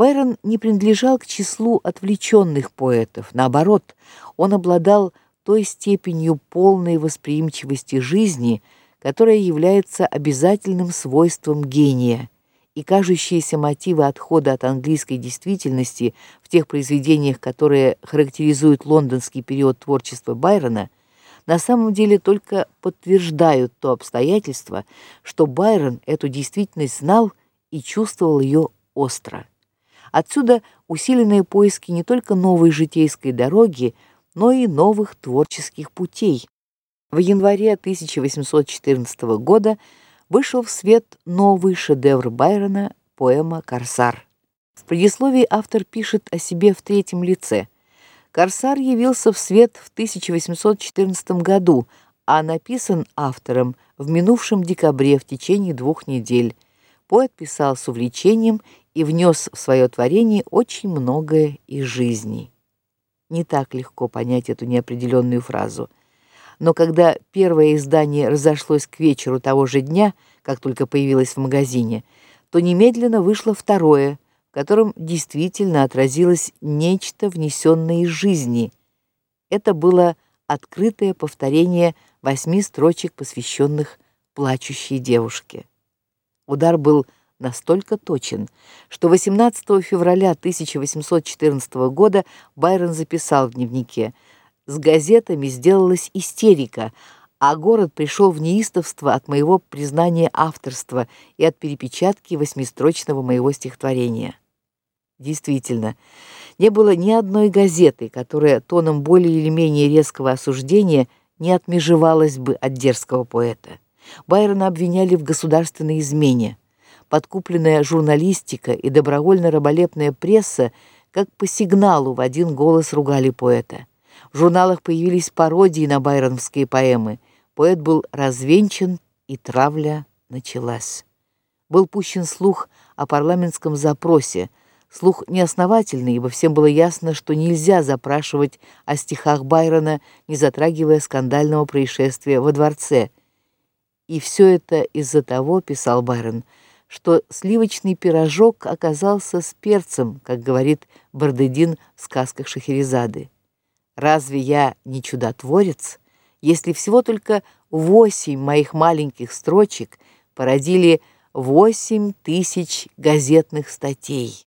Байрон не принадлежал к числу отвлеченных поэтов, наоборот, он обладал той степенью полной восприимчивости жизни, которая является обязательным свойством гения. И кажущиеся мотивы отхода от английской действительности в тех произведениях, которые характеризуют лондонский период творчества Байрона, на самом деле только подтверждают то обстоятельство, что Байрон эту действительность знал и чувствовал ее остро. Отсюда усиленные поиски не только новой житейской дороги, но и новых творческих путей. В январе 1814 года вышел в свет новый шедевр Байрона поэма Корсар. В предисловии автор пишет о себе в третьем лице. Корсар явился в свет в 1814 году, а написан автором в минувшем декабре в течение двух недель. Поэт писал с увлечением и внес в свое творение очень многое из жизни. Не так легко понять эту неопределенную фразу. Но когда первое издание разошлось к вечеру того же дня, как только появилось в магазине, то немедленно вышло второе, в котором действительно отразилось нечто внесенное из жизни. Это было открытое повторение восьми строчек, посвященных плачущей девушке. Удар был настолько точен, что 18 февраля 1814 года Байрон записал в дневнике: "С газетами сделалась истерика, а город пришел в неистовство от моего признания авторства и от перепечатки восьмистрочного моего стихотворения". Действительно, не было ни одной газеты, которая тоном более или менее резкого осуждения не отмежевалась бы от дерзкого поэта. Байрона обвиняли в государственной измене подкупленная журналистика и добровольно-раболепная пресса как по сигналу в один голос ругали поэта. В журналах появились пародии на байроновские поэмы. Поэт был развенчан, и травля началась. Был пущен слух о парламентском запросе, слух неосновательный, ибо всем было ясно, что нельзя запрашивать о стихах Байрона, не затрагивая скандального происшествия во дворце. И все это из-за того, писал Байрон, что сливочный пирожок оказался с перцем, как говорит Бардедин в сказках Шахерезады. Разве я не чудотворец, если всего только восемь моих маленьких строчек породили восемь тысяч газетных статей?